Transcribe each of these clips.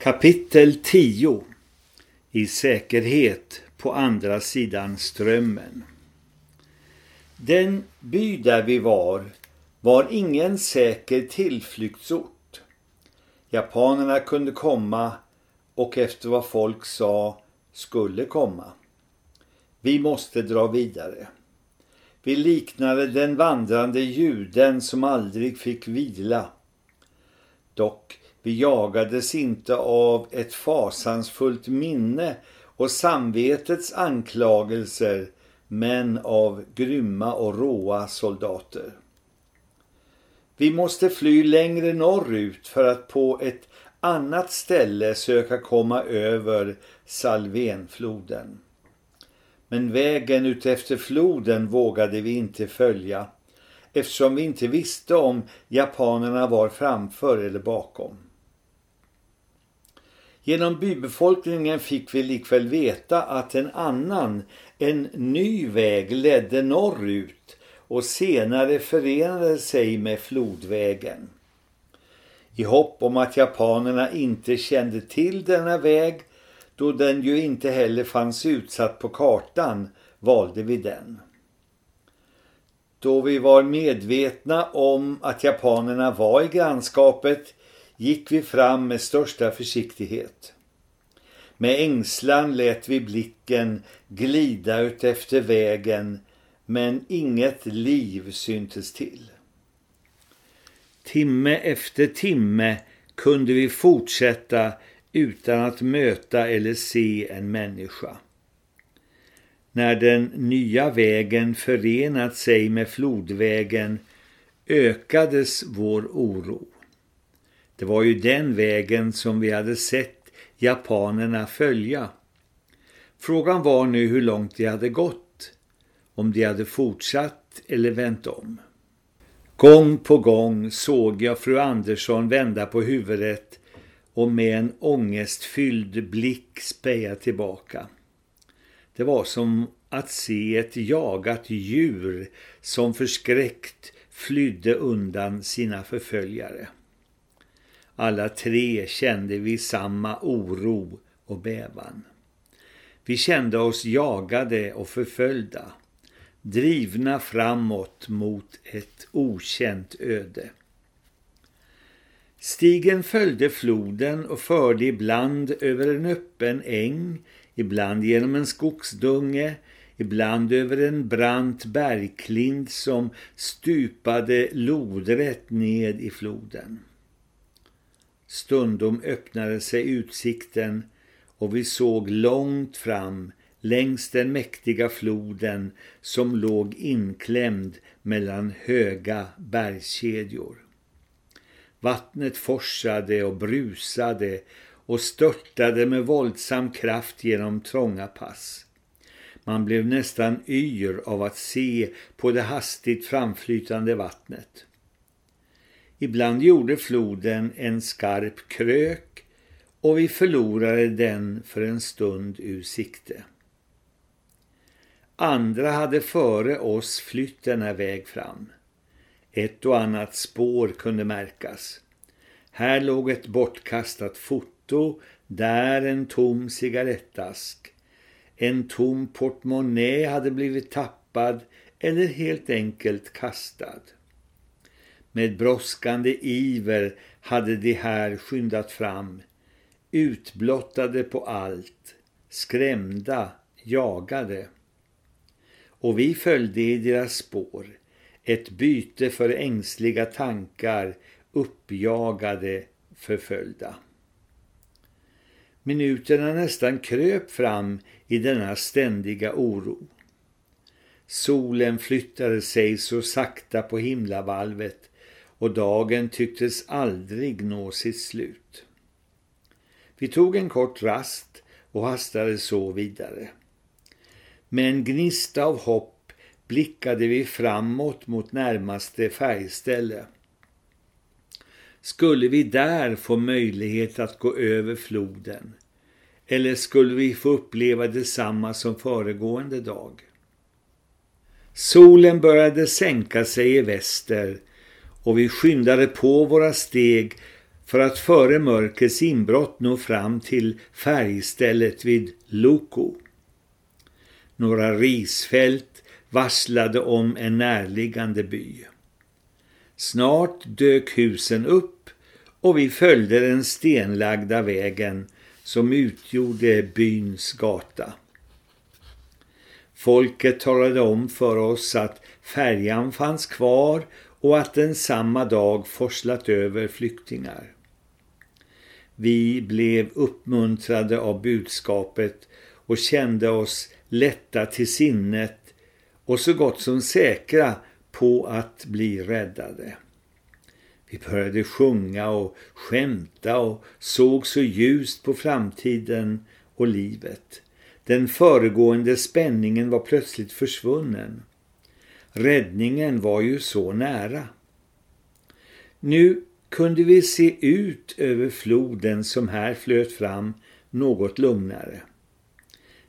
Kapitel 10 I säkerhet på andra sidan strömmen Den by där vi var var ingen säker tillflyktsort. Japanerna kunde komma och efter vad folk sa skulle komma. Vi måste dra vidare. Vi liknade den vandrande juden som aldrig fick vila. Dock vi jagades inte av ett fasansfullt minne och samvetets anklagelser men av grymma och råa soldater. Vi måste fly längre norrut för att på ett annat ställe söka komma över Salvenfloden. Men vägen ut efter floden vågade vi inte följa eftersom vi inte visste om japanerna var framför eller bakom. Genom bybefolkningen fick vi likväl veta att en annan, en ny väg ledde norrut och senare förenade sig med flodvägen. I hopp om att japanerna inte kände till denna väg, då den ju inte heller fanns utsatt på kartan, valde vi den. Då vi var medvetna om att japanerna var i grannskapet gick vi fram med största försiktighet. Med ängslan lät vi blicken glida ut efter vägen men inget liv syntes till. Timme efter timme kunde vi fortsätta utan att möta eller se en människa. När den nya vägen förenat sig med flodvägen ökades vår oro. Det var ju den vägen som vi hade sett japanerna följa. Frågan var nu hur långt de hade gått, om de hade fortsatt eller vänt om. Gång på gång såg jag fru Andersson vända på huvudet och med en ångestfylld blick speja tillbaka. Det var som att se ett jagat djur som förskräckt flydde undan sina förföljare. Alla tre kände vi samma oro och bävan. Vi kände oss jagade och förföljda, drivna framåt mot ett okänt öde. Stigen följde floden och förde ibland över en öppen äng, ibland genom en skogsdunge, ibland över en brant bergklint som stupade lodrätt ned i floden. Stundom öppnade sig utsikten och vi såg långt fram längs den mäktiga floden som låg inklämd mellan höga bergskedjor. Vattnet forsade och brusade och störtade med våldsam kraft genom trånga pass. Man blev nästan yr av att se på det hastigt framflytande vattnet. Ibland gjorde floden en skarp krök och vi förlorade den för en stund ur sikte. Andra hade före oss flytt denna väg fram. Ett och annat spår kunde märkas. Här låg ett bortkastat foto, där en tom cigarettask. En tom portmonnä hade blivit tappad eller helt enkelt kastad. Med brådskande iver hade de här skyndat fram, utblottade på allt, skrämda, jagade. Och vi följde i deras spår, ett byte för ängsliga tankar, uppjagade, förföljda. Minuterna nästan kröp fram i denna ständiga oro. Solen flyttade sig så sakta på himlavalvet och dagen tycktes aldrig nå sitt slut. Vi tog en kort rast och hastade så vidare. Med en gnista av hopp blickade vi framåt mot närmaste färgställe. Skulle vi där få möjlighet att gå över floden? Eller skulle vi få uppleva detsamma som föregående dag? Solen började sänka sig i väster och vi skyndade på våra steg för att före mörkrets inbrott nå fram till färgstället vid Loko. Några risfält varslade om en närliggande by. Snart dök husen upp och vi följde den stenlagda vägen som utgjorde byns gata. Folket talade om för oss att färjan fanns kvar och att den samma dag forslat över flyktingar. Vi blev uppmuntrade av budskapet och kände oss lätta till sinnet och så gott som säkra på att bli räddade. Vi började sjunga och skämta och såg så ljust på framtiden och livet. Den föregående spänningen var plötsligt försvunnen. Räddningen var ju så nära. Nu kunde vi se ut över floden som här flöt fram något lugnare.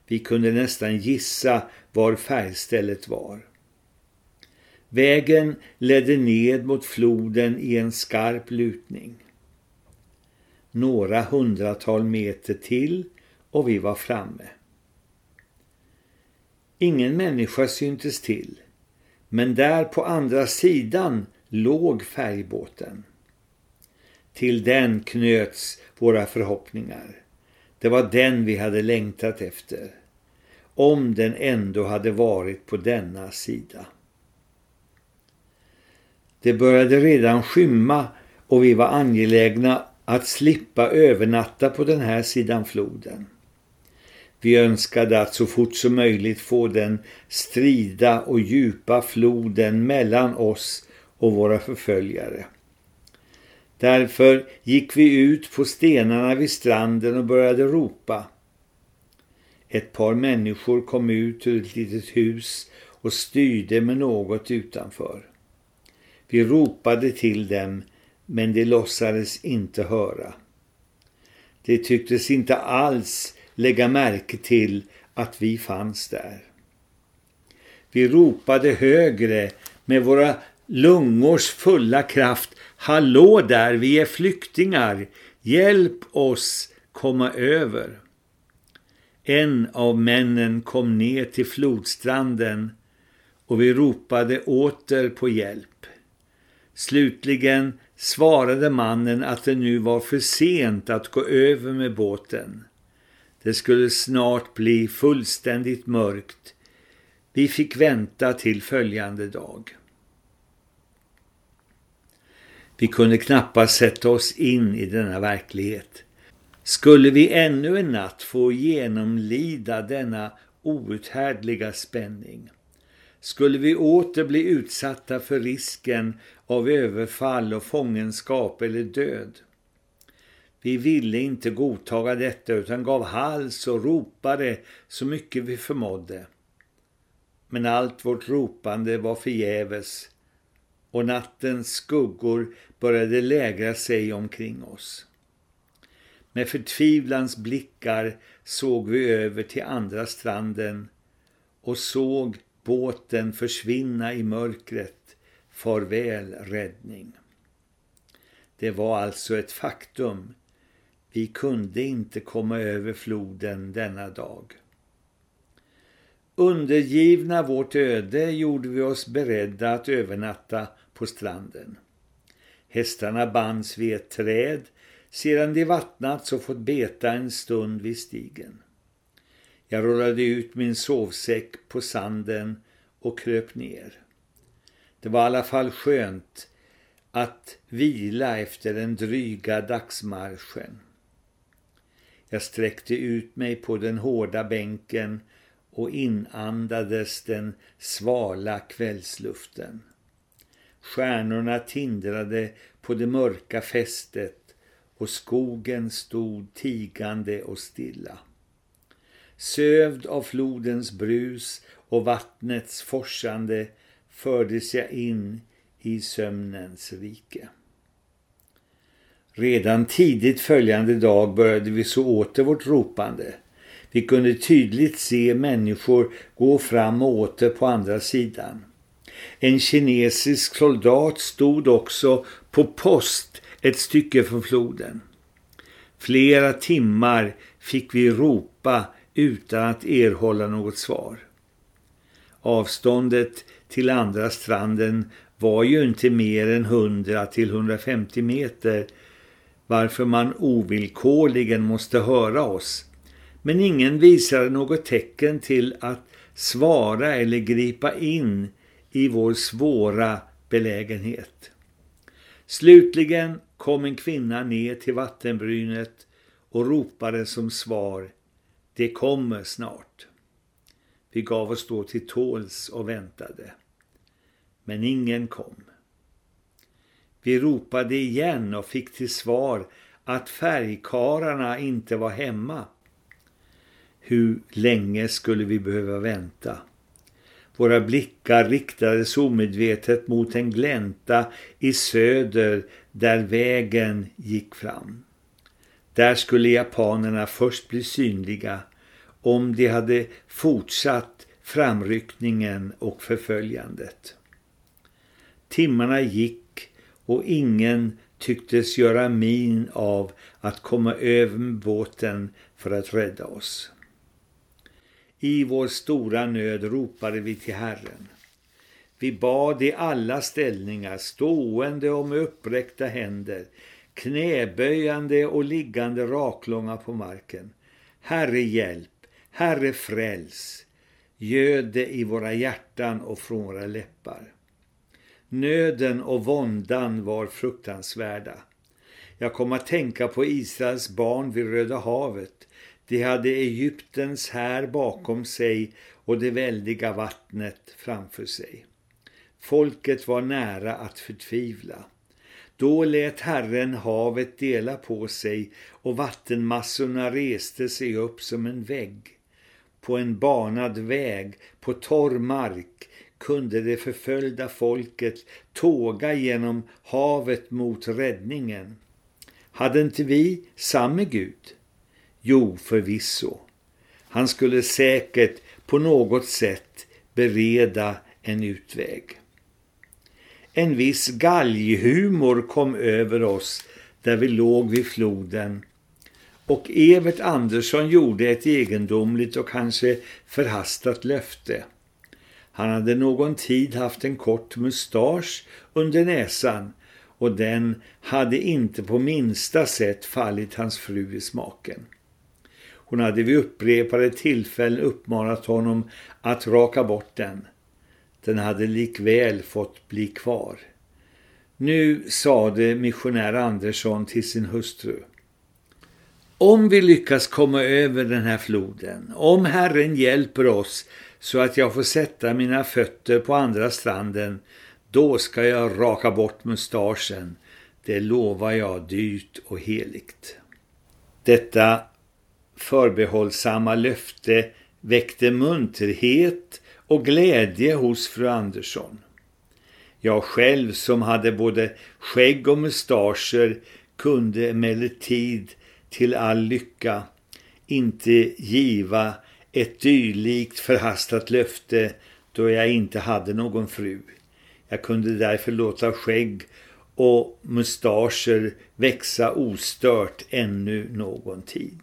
Vi kunde nästan gissa var färgstället var. Vägen ledde ned mot floden i en skarp lutning. Några hundratal meter till och vi var framme. Ingen människa syntes till, men där på andra sidan låg färgbåten. Till den knöts våra förhoppningar. Det var den vi hade längtat efter. Om den ändå hade varit på denna sida. Det började redan skymma och vi var angelägna att slippa övernatta på den här sidan floden. Vi önskade att så fort som möjligt få den strida och djupa floden mellan oss och våra förföljare. Därför gick vi ut på stenarna vid stranden och började ropa. Ett par människor kom ut ur ett litet hus och styrde med något utanför. Vi ropade till dem men de låtsades inte höra. Det tycktes inte alls lägga märke till att vi fanns där. Vi ropade högre med våra lungors fulla kraft. Hallå där, vi är flyktingar. Hjälp oss komma över. En av männen kom ner till flodstranden och vi ropade åter på hjälp. Slutligen svarade mannen att det nu var för sent att gå över med båten. Det skulle snart bli fullständigt mörkt. Vi fick vänta till följande dag. Vi kunde knappast sätta oss in i denna verklighet. Skulle vi ännu en natt få genomlida denna outhärdliga spänning? Skulle vi åter bli utsatta för risken av överfall och fångenskap eller död? Vi ville inte godtaga detta utan gav hals och ropade så mycket vi förmådde. Men allt vårt ropande var förgäves och nattens skuggor började lägra sig omkring oss. Med förtvivlans blickar såg vi över till andra stranden och såg båten försvinna i mörkret. Farväl räddning. Det var alltså ett faktum. Vi kunde inte komma över floden denna dag. Undergivna vårt öde gjorde vi oss beredda att övernatta på stranden. Hästarna bands vid ett träd sedan de vattnats och fått beta en stund vid stigen. Jag rullade ut min sovsäck på sanden och kröp ner. Det var i alla fall skönt att vila efter den dryga dagsmarschen. Jag sträckte ut mig på den hårda bänken och inandades den svala kvällsluften. Stjärnorna tindrade på det mörka fästet och skogen stod tigande och stilla. Sövd av flodens brus och vattnets forsande fördes jag in i sömnens rike. Redan tidigt följande dag började vi så åter vårt ropande. Vi kunde tydligt se människor gå fram och åter på andra sidan. En kinesisk soldat stod också på post ett stycke från floden. Flera timmar fick vi ropa utan att erhålla något svar. Avståndet till andra stranden var ju inte mer än 100 till 150 meter varför man ovillkorligen måste höra oss. Men ingen visade något tecken till att svara eller gripa in i vår svåra belägenhet. Slutligen kom en kvinna ner till vattenbrynet och ropade som svar Det kommer snart. Vi gav oss då till tåls och väntade. Men ingen kom. Vi ropade igen och fick till svar att färgkararna inte var hemma. Hur länge skulle vi behöva vänta? Våra blickar riktades omedvetet mot en glänta i söder där vägen gick fram. Där skulle japanerna först bli synliga om de hade fortsatt framryckningen och förföljandet. Timmarna gick och ingen tycktes göra min av att komma över med båten för att rädda oss. I vår stora nöd ropade vi till Herren. Vi bad i alla ställningar, stående och med uppräckta händer, knäböjande och liggande raklånga på marken. Herre hjälp, Herre fräls, göd det i våra hjärtan och från våra läppar. Nöden och våndan var fruktansvärda. Jag kom att tänka på Israels barn vid Röda havet. De hade Egyptens här bakom sig och det väldiga vattnet framför sig. Folket var nära att förtvivla. Då lät Herren havet dela på sig och vattenmassorna reste sig upp som en vägg. På en banad väg, på torr mark, kunde det förföljda folket tåga genom havet mot räddningen. Hade inte vi samme Gud? Jo, förvisso. Han skulle säkert på något sätt bereda en utväg. En viss galghumor kom över oss där vi låg vid floden och Evert Andersson gjorde ett egendomligt och kanske förhastat löfte. Han hade någon tid haft en kort mustasch under näsan och den hade inte på minsta sätt fallit hans fru i smaken. Hon hade vid upprepade tillfällen uppmanat honom att raka bort den. Den hade likväl fått bli kvar. Nu sade missionär Andersson till sin hustru. Om vi lyckas komma över den här floden, om Herren hjälper oss så att jag får sätta mina fötter på andra stranden, då ska jag raka bort mustaschen. Det lovar jag dyrt och heligt. Detta förbehållsamma löfte väckte munterhet och glädje hos fru Andersson. Jag själv som hade både skägg och mustascher kunde emellertid till all lycka inte giva ett dylikt förhastat löfte då jag inte hade någon fru. Jag kunde därför låta skägg och mustascher växa ostört ännu någon tid.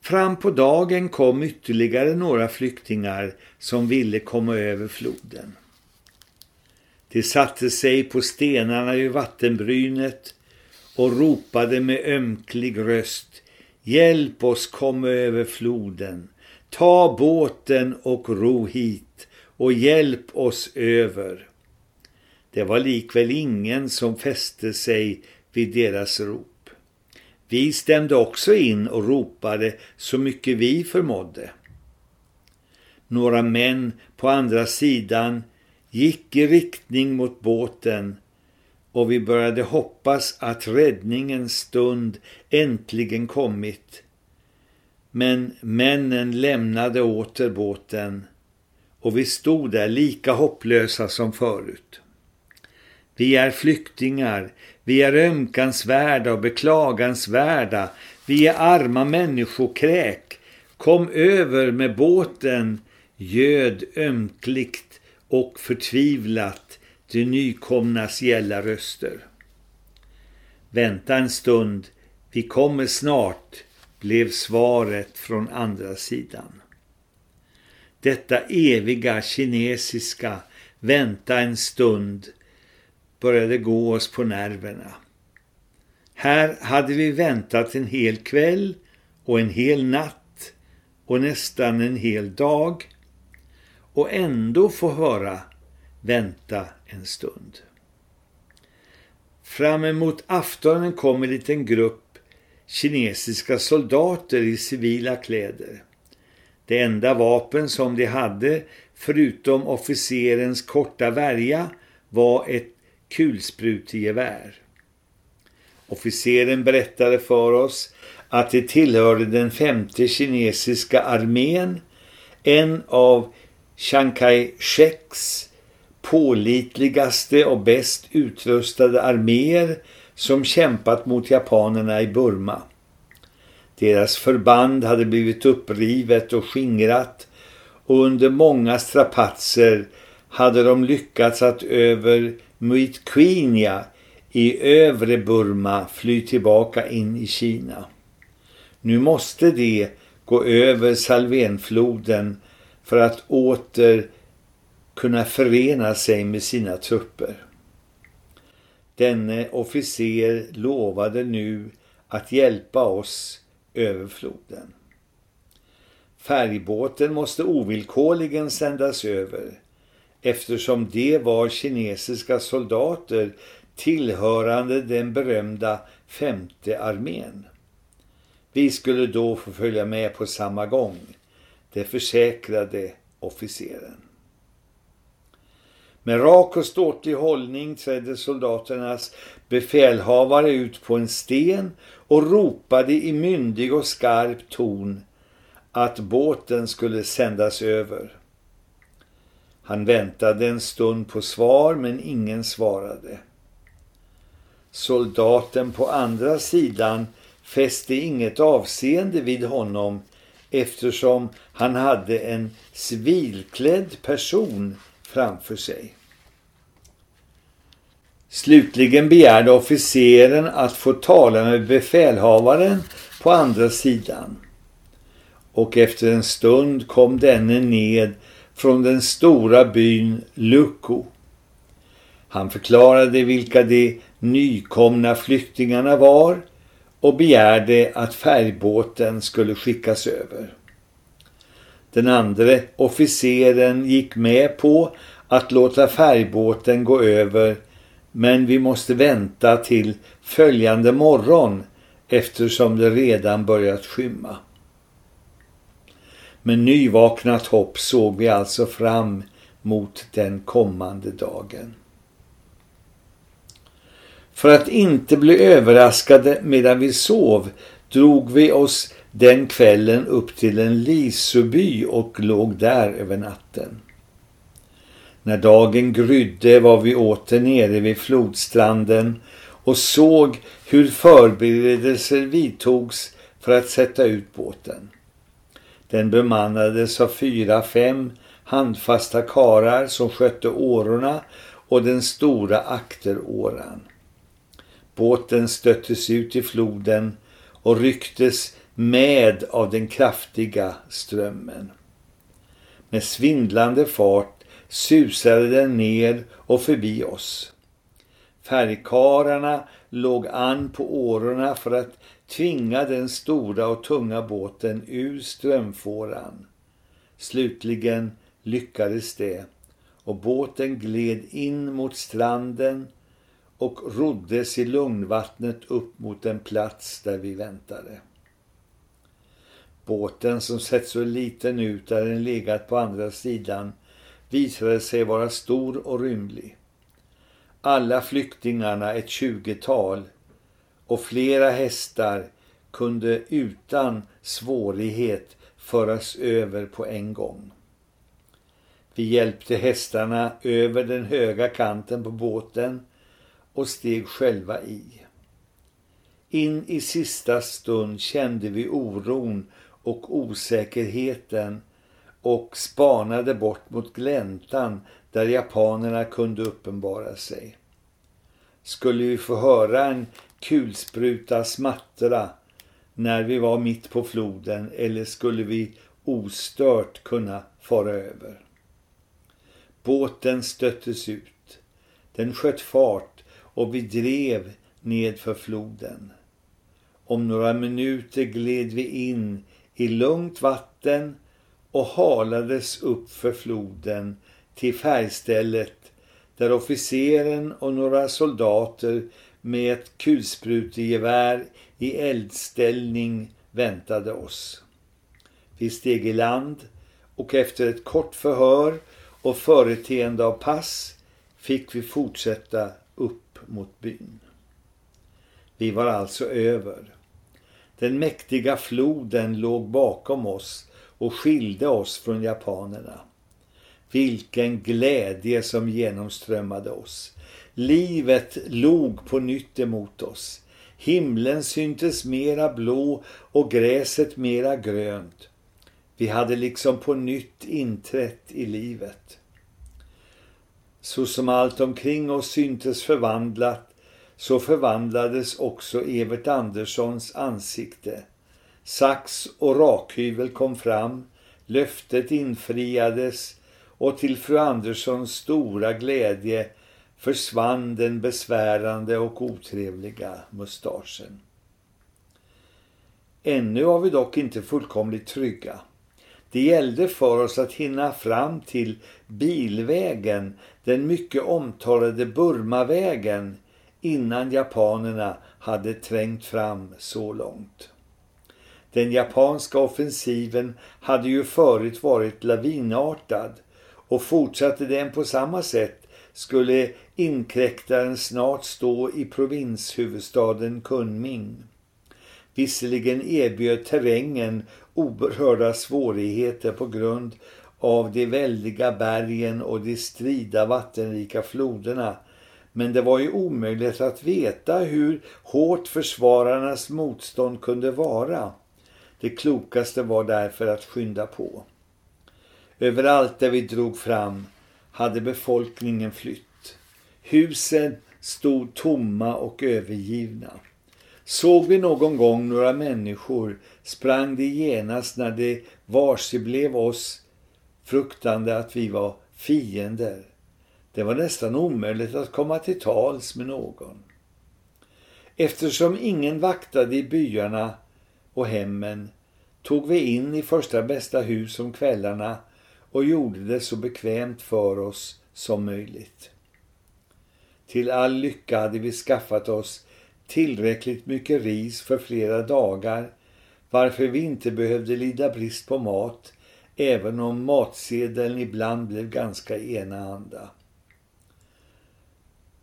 Fram på dagen kom ytterligare några flyktingar som ville komma över floden. De satte sig på stenarna i vattenbrynet och ropade med ömklig röst Hjälp oss komma över floden. Ta båten och ro hit och hjälp oss över. Det var likväl ingen som fäste sig vid deras rop. Vi stämde också in och ropade så mycket vi förmådde. Några män på andra sidan gick i riktning mot båten och vi började hoppas att räddningens stund äntligen kommit. Men männen lämnade åter båten och vi stod där lika hopplösa som förut. Vi är flyktingar, vi är ömkansvärda och beklagansvärda, vi är arma människokräk. Kom över med båten, göd ömkligt och förtvivlat de nykomnas gälla röster. Vänta en stund, vi kommer snart, blev svaret från andra sidan. Detta eviga kinesiska vänta en stund började gå oss på nerverna. Här hade vi väntat en hel kväll och en hel natt och nästan en hel dag och ändå få höra vänta en stund. Fram emot aftonen kom en liten grupp kinesiska soldater i civila kläder. Det enda vapen som de hade, förutom officerens korta värja, var ett kulsprutegevär. Officeren berättade för oss att det tillhörde den femte kinesiska armén, en av Chiang Kai-sheks pålitligaste och bäst utrustade arméer som kämpat mot japanerna i Burma. Deras förband hade blivit upprivet och skingrat och under många strapatser hade de lyckats att över Muitquinia i övre Burma fly tillbaka in i Kina. Nu måste de gå över Salvenfloden för att åter kunna förena sig med sina trupper. Denne officer lovade nu att hjälpa oss över floden. Färgbåten måste ovillkorligen sändas över eftersom det var kinesiska soldater tillhörande den berömda femte armén. Vi skulle då få följa med på samma gång, det försäkrade officeren. Med rak och ståtlig hållning trädde soldaternas befälhavare ut på en sten och ropade i myndig och skarp ton att båten skulle sändas över. Han väntade en stund på svar men ingen svarade. Soldaten på andra sidan fäste inget avseende vid honom eftersom han hade en civilklädd person framför sig. Slutligen begärde officeren att få tala med befälhavaren på andra sidan. Och efter en stund kom denne ned från den stora byn Luko. Han förklarade vilka de nykomna flyktingarna var och begärde att färgbåten skulle skickas över. Den andra officeren gick med på att låta färgbåten gå över men vi måste vänta till följande morgon eftersom det redan börjat skymma. Med nyvaknat hopp såg vi alltså fram mot den kommande dagen. För att inte bli överraskade medan vi sov drog vi oss den kvällen upp till en lisuby och låg där över natten. När dagen grydde var vi åter nere vid flodstranden och såg hur förberedelser vidtogs för att sätta ut båten. Den bemannades av fyra, fem handfasta karar som skötte årorna och den stora akteråran. Båten stöttes ut i floden och rycktes med av den kraftiga strömmen. Med svindlande fart susade den ner och förbi oss. Färgkararna låg an på årorna för att tvinga den stora och tunga båten ur strömfåran. Slutligen lyckades det och båten gled in mot stranden och roddes i lugnvattnet upp mot den plats där vi väntade. Båten som sett så liten ut där den legat på andra sidan visade sig vara stor och rymlig. Alla flyktingarna, ett tjugotal och flera hästar kunde utan svårighet föras över på en gång. Vi hjälpte hästarna över den höga kanten på båten och steg själva i. In i sista stund kände vi oron och osäkerheten och spanade bort mot gläntan där japanerna kunde uppenbara sig. Skulle vi få höra en kulspruta smattra när vi var mitt på floden eller skulle vi ostört kunna fara över? Båten stöttes ut. Den sköt fart och vi drev ned för floden. Om några minuter gled vi in i lugnt vatten och halades upp för floden till färgstället där officeren och några soldater med ett kulsprutegevär i eldställning väntade oss. Vi steg i land och efter ett kort förhör och företeende av pass fick vi fortsätta upp mot byn. Vi var alltså över. Den mäktiga floden låg bakom oss och skilde oss från japanerna. Vilken glädje som genomströmmade oss. Livet log på nytt emot oss. Himlen syntes mera blå och gräset mera grönt. Vi hade liksom på nytt inträtt i livet. Så som allt omkring oss syntes förvandlat så förvandlades också Evert Anderssons ansikte. Sax och rakhyvel kom fram, löftet infriades och till fru Anderssons stora glädje försvann den besvärande och otrevliga mustaschen. Ännu var vi dock inte fullkomligt trygga. Det gällde för oss att hinna fram till bilvägen, den mycket omtalade Burmavägen, innan japanerna hade trängt fram så långt. Den japanska offensiven hade ju förut varit lavinartad och fortsatte den på samma sätt skulle inkräktaren snart stå i provinshuvudstaden Kunming. Visserligen erbjöd terrängen oerhörda svårigheter på grund av de väldiga bergen och de strida vattenrika floderna men det var ju omöjligt att veta hur hårt försvararnas motstånd kunde vara. Det klokaste var därför att skynda på. Överallt där vi drog fram hade befolkningen flytt. Husen stod tomma och övergivna. Såg vi någon gång några människor sprang de genast när de varse blev oss fruktande att vi var fiender. Det var nästan omöjligt att komma till tals med någon. Eftersom ingen vaktade i byarna och hemmen tog vi in i första bästa hus om kvällarna och gjorde det så bekvämt för oss som möjligt. Till all lycka hade vi skaffat oss tillräckligt mycket ris för flera dagar varför vi inte behövde lida brist på mat även om matsedeln ibland blev ganska enahanda.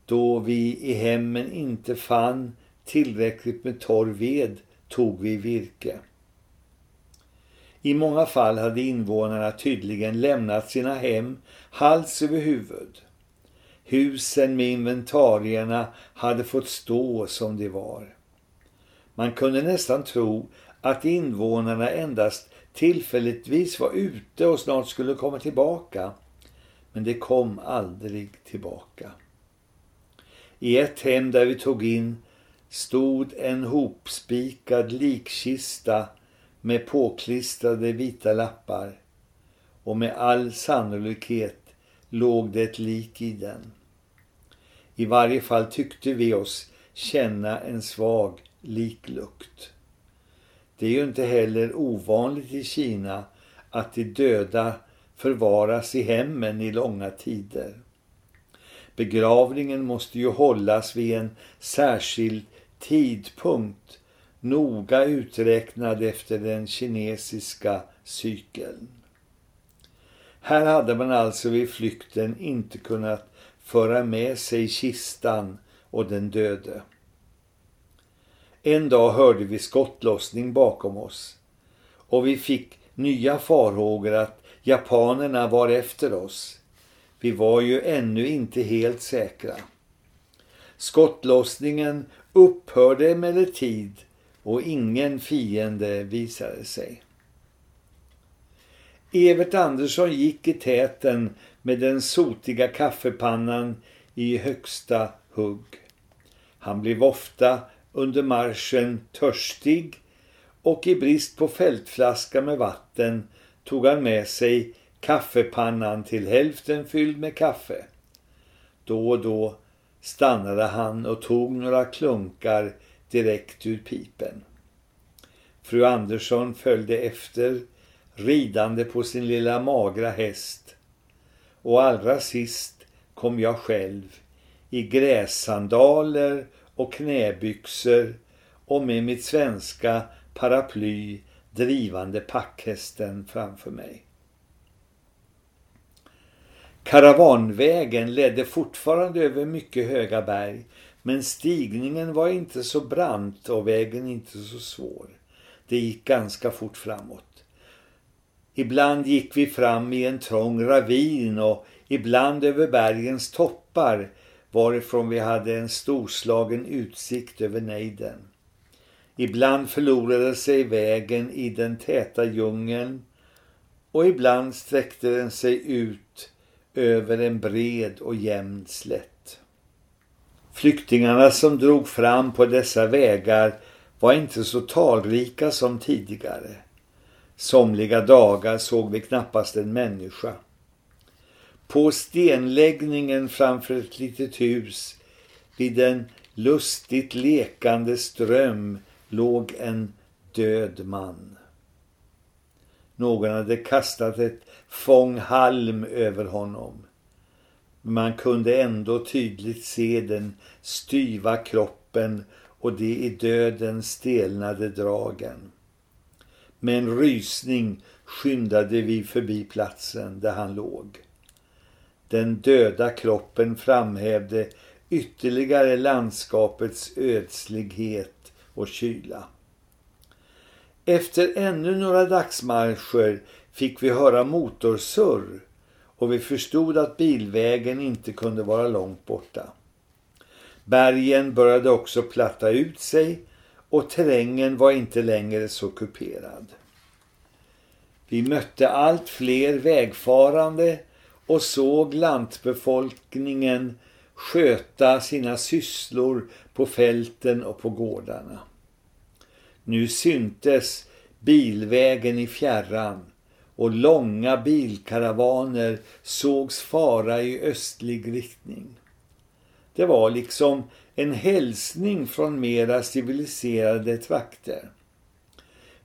Då vi i hemmen inte fann tillräckligt med torr ved tog vi virke. I många fall hade invånarna tydligen lämnat sina hem hals över huvud. Husen med inventarierna hade fått stå som de var. Man kunde nästan tro att invånarna endast tillfälligtvis var ute och snart skulle komma tillbaka. Men det kom aldrig tillbaka. I ett hem där vi tog in stod en hopspikad likkista med påklistrade vita lappar och med all sannolikhet låg det ett lik i den. I varje fall tyckte vi oss känna en svag liklukt. Det är ju inte heller ovanligt i Kina att de döda förvaras i hemmen i långa tider. Begravningen måste ju hållas vid en särskild tidpunkt noga uträknad efter den kinesiska cykeln. Här hade man alltså vid flykten inte kunnat föra med sig kistan och den döde. En dag hörde vi skottlossning bakom oss och vi fick nya farhågor att japanerna var efter oss. Vi var ju ännu inte helt säkra. Skottlossningen upphörde emellertid och ingen fiende visade sig. Evert Andersson gick i täten med den sotiga kaffepannan i högsta hugg. Han blev ofta under marschen törstig och i brist på fältflaska med vatten tog han med sig kaffepannan till hälften fylld med kaffe. Då och då stannade han och tog några klunkar direkt ur pipen. Fru Andersson följde efter, ridande på sin lilla magra häst. Och allra sist kom jag själv i grässandaler och knäbyxor och med mitt svenska paraply drivande packhästen framför mig. Karavanvägen ledde fortfarande över mycket höga berg men stigningen var inte så brant och vägen inte så svår. Det gick ganska fort framåt. Ibland gick vi fram i en trång ravin och ibland över bergens toppar varifrån vi hade en storslagen utsikt över nejden. Ibland förlorade sig vägen i den täta djungeln och ibland sträckte den sig ut över en bred och jämn slätt. Flyktingarna som drog fram på dessa vägar var inte så talrika som tidigare. Somliga dagar såg vi knappast en människa. På stenläggningen framför ett litet hus vid en lustigt lekande ström låg en död man. Någon hade kastat ett fång halm över honom. Man kunde ändå tydligt se den styva kroppen och de i döden stelnade dragen. Med en rysning skyndade vi förbi platsen där han låg. Den döda kroppen framhävde ytterligare landskapets ödslighet och kyla. Efter ännu några dagsmarscher fick vi höra motorsurr och vi förstod att bilvägen inte kunde vara långt borta. Bergen började också platta ut sig och terrängen var inte längre så kuperad. Vi mötte allt fler vägfarande och såg lantbefolkningen sköta sina sysslor på fälten och på gårdarna. Nu syntes bilvägen i fjärran och långa bilkaravaner sågs fara i östlig riktning. Det var liksom en hälsning från mera civiliserade trakter.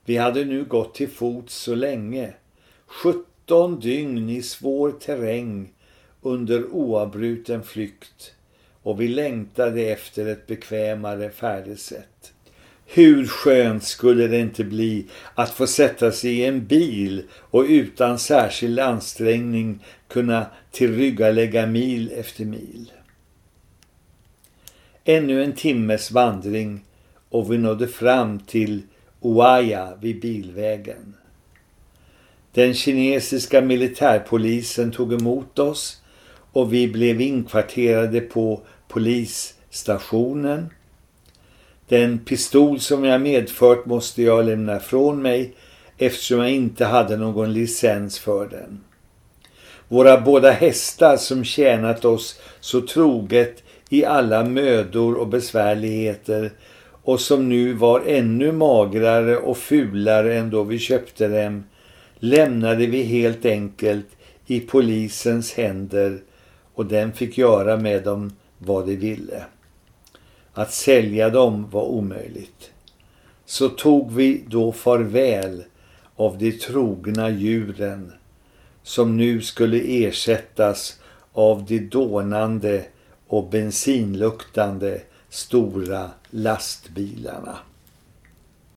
Vi hade nu gått till fot så länge, 17 dygn i svår terräng under oavbruten flykt och vi längtade efter ett bekvämare färdesätt. Hur skönt skulle det inte bli att få sätta sig i en bil och utan särskild ansträngning kunna tillryggalägga mil efter mil. Ännu en timmes vandring och vi nådde fram till Oaya vid bilvägen. Den kinesiska militärpolisen tog emot oss och vi blev inkvarterade på polisstationen. Den pistol som jag medfört måste jag lämna från mig eftersom jag inte hade någon licens för den. Våra båda hästar som tjänat oss så troget i alla mödor och besvärligheter och som nu var ännu magrare och fulare än då vi köpte dem lämnade vi helt enkelt i polisens händer och den fick göra med dem vad de ville. Att sälja dem var omöjligt. Så tog vi då farväl av de trogna djuren som nu skulle ersättas av de dånande och bensinluktande stora lastbilarna.